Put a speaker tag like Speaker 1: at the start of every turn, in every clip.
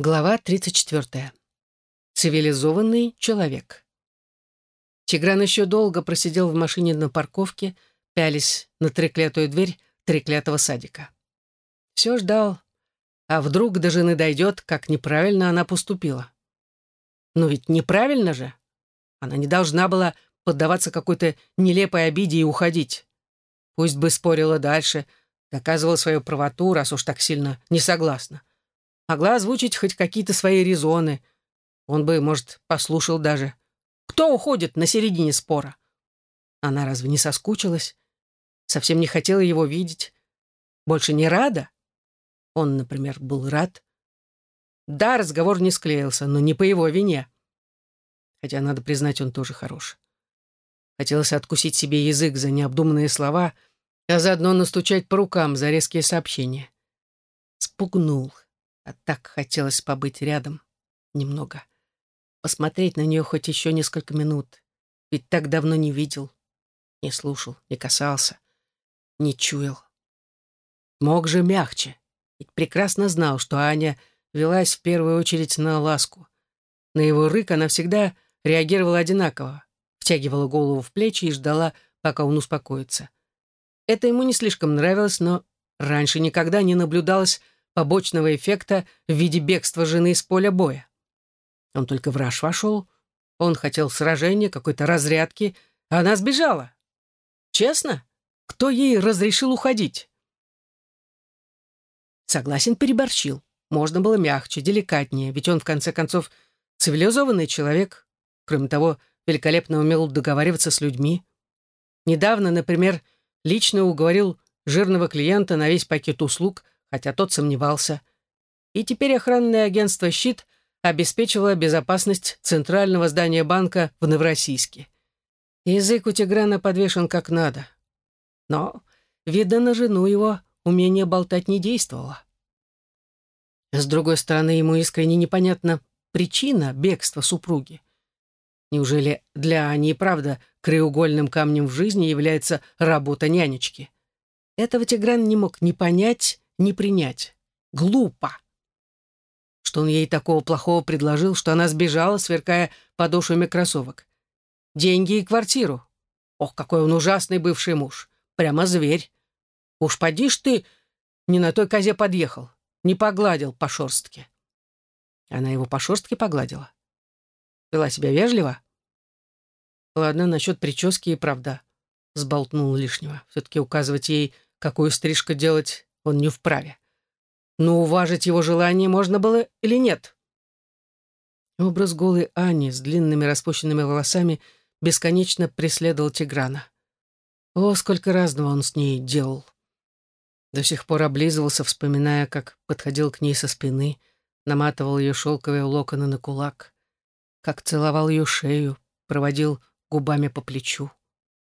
Speaker 1: Глава 34. Цивилизованный человек. Тигран еще долго просидел в машине на парковке, пялись на треклятую дверь треклятого садика. Все ждал, а вдруг до жены дойдет, как неправильно она поступила. Но ведь неправильно же. Она не должна была поддаваться какой-то нелепой обиде и уходить. Пусть бы спорила дальше, доказывала свою правоту, раз уж так сильно не согласна могла озвучить хоть какие-то свои резоны. Он бы, может, послушал даже. Кто уходит на середине спора? Она разве не соскучилась? Совсем не хотела его видеть? Больше не рада? Он, например, был рад. Да, разговор не склеился, но не по его вине. Хотя, надо признать, он тоже хорош. Хотелось откусить себе язык за необдуманные слова, а заодно настучать по рукам за резкие сообщения. Спугнул. А так хотелось побыть рядом. Немного. Посмотреть на нее хоть еще несколько минут. Ведь так давно не видел. Не слушал, не касался. Не чуял. Мог же мягче. Ведь прекрасно знал, что Аня велась в первую очередь на ласку. На его рык она всегда реагировала одинаково. Втягивала голову в плечи и ждала, пока он успокоится. Это ему не слишком нравилось, но раньше никогда не наблюдалось побочного эффекта в виде бегства жены с поля боя. Он только в раж вошел, он хотел сражения, какой-то разрядки, а она сбежала. Честно? Кто ей разрешил уходить? Согласен, переборщил. Можно было мягче, деликатнее, ведь он, в конце концов, цивилизованный человек. Кроме того, великолепно умел договариваться с людьми. Недавно, например, лично уговорил жирного клиента на весь пакет услуг – хотя тот сомневался. И теперь охранное агентство «Щит» обеспечивало безопасность центрального здания банка в Новороссийске. Язык у Тиграна подвешен как надо. Но, видно, на жену его умение болтать не действовало. С другой стороны, ему искренне непонятна причина бегства супруги. Неужели для Ани и правда краеугольным камнем в жизни является работа нянечки? Этого Тигран не мог ни понять, не принять. Глупо. Что он ей такого плохого предложил, что она сбежала, сверкая подошвами кроссовок. Деньги и квартиру. Ох, какой он ужасный бывший муж. Прямо зверь. Уж поди ж ты, не на той козе подъехал. Не погладил по шорстке. Она его по шорстке погладила. Вела себя вежливо? Ладно, насчет прически и правда. Сболтнул лишнего. Все-таки указывать ей, какую стрижку делать, он не вправе. Но уважить его желание можно было или нет? Образ голой Ани с длинными распущенными волосами бесконечно преследовал Тиграна. О, сколько разного он с ней делал. До сих пор облизывался, вспоминая, как подходил к ней со спины, наматывал ее шелковые локоны на кулак, как целовал ее шею, проводил губами по плечу,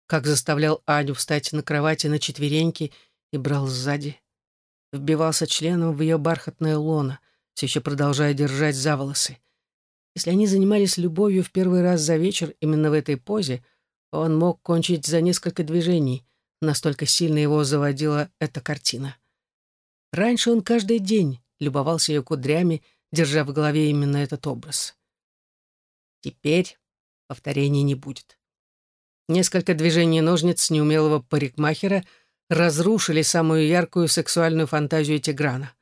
Speaker 1: как заставлял Аню встать на кровати на четвереньки и брал сзади вбивался членом в ее бархатное лоно, все еще продолжая держать за волосы. Если они занимались любовью в первый раз за вечер именно в этой позе, он мог кончить за несколько движений, настолько сильно его заводила эта картина. Раньше он каждый день любовался ее кудрями, держа в голове именно этот образ. Теперь повторения не будет. Несколько движений ножниц неумелого парикмахера — разрушили самую яркую сексуальную фантазию Тиграна.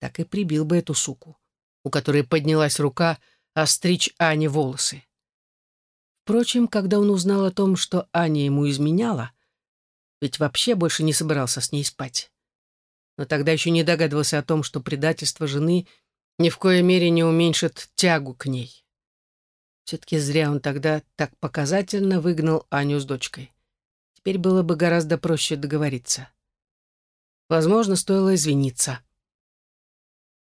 Speaker 1: Так и прибил бы эту суку, у которой поднялась рука остричь Ане волосы. Впрочем, когда он узнал о том, что Аня ему изменяла, ведь вообще больше не собирался с ней спать. Но тогда еще не догадывался о том, что предательство жены ни в коей мере не уменьшит тягу к ней. Все-таки зря он тогда так показательно выгнал Аню с дочкой. Теперь было бы гораздо проще договориться. Возможно, стоило извиниться.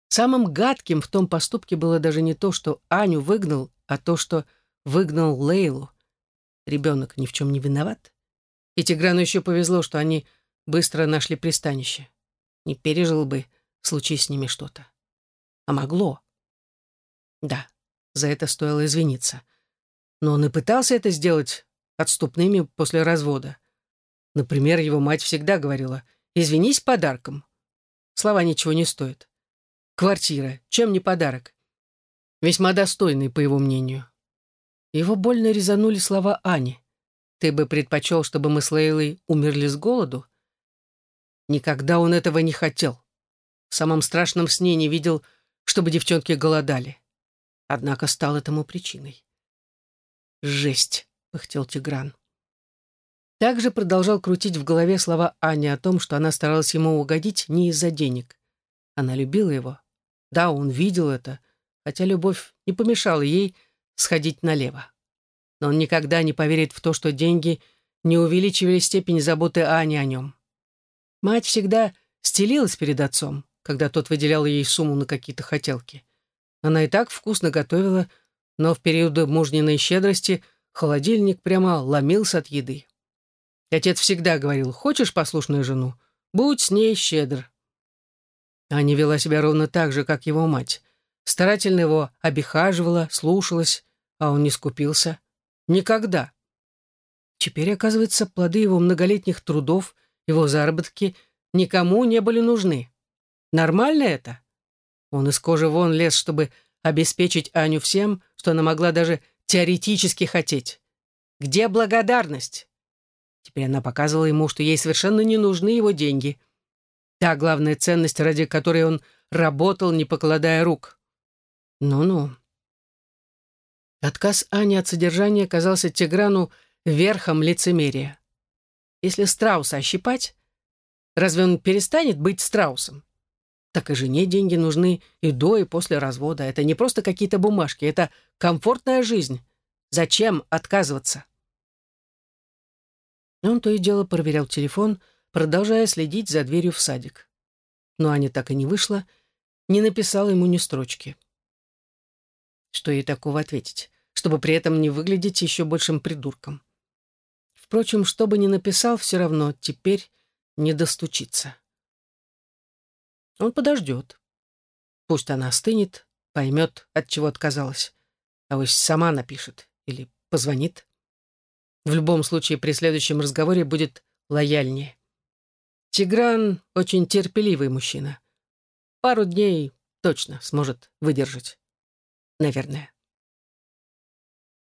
Speaker 1: Самым гадким в том поступке было даже не то, что Аню выгнал, а то, что выгнал Лейлу. Ребенок ни в чем не виноват. И Тиграну еще повезло, что они быстро нашли пристанище. Не пережил бы, случись с ними что-то. А могло. Да, за это стоило извиниться. Но он и пытался это сделать отступными после развода. Например, его мать всегда говорила «извинись подарком». Слова ничего не стоят. квартира, чем не подарок. Весьма достойный, по его мнению. Его больно резанули слова Ани. «Ты бы предпочел, чтобы мы с Лейлой умерли с голоду?» Никогда он этого не хотел. В самом страшном сне не видел, чтобы девчонки голодали. Однако стал этому причиной. «Жесть!» — пыхтел Тигран. Также продолжал крутить в голове слова Ани о том, что она старалась ему угодить не из-за денег. Она любила его. Да, он видел это, хотя любовь не помешала ей сходить налево. Но он никогда не поверит в то, что деньги не увеличивали степень заботы Ани о нем. Мать всегда стелилась перед отцом, когда тот выделял ей сумму на какие-то хотелки. Она и так вкусно готовила, но в периоды мужниной щедрости холодильник прямо ломился от еды. Отец всегда говорил, хочешь послушную жену, будь с ней щедр. Аня вела себя ровно так же, как его мать. Старательно его обихаживала, слушалась, а он не скупился. Никогда. Теперь, оказывается, плоды его многолетних трудов, его заработки никому не были нужны. Нормально это? Он из кожи вон лез, чтобы обеспечить Аню всем, что она могла даже теоретически хотеть. Где благодарность? Теперь она показывала ему, что ей совершенно не нужны его деньги. Та главная ценность, ради которой он работал, не покладая рук. Ну-ну. Отказ Ани от содержания казался Тиграну верхом лицемерия. Если страуса ощипать, разве он перестанет быть страусом? так и жене деньги нужны и до, и после развода. Это не просто какие-то бумажки, это комфортная жизнь. Зачем отказываться? Он то и дело проверял телефон, продолжая следить за дверью в садик. Но Аня так и не вышла, не написала ему ни строчки. Что ей такого ответить, чтобы при этом не выглядеть еще большим придурком? Впрочем, что бы ни написал, все равно теперь не достучиться. Он подождет. Пусть она остынет, поймет, от чего отказалась. А вот сама напишет или позвонит. В любом случае, при следующем разговоре будет лояльнее. Тигран — очень терпеливый мужчина. Пару дней точно сможет выдержать. Наверное.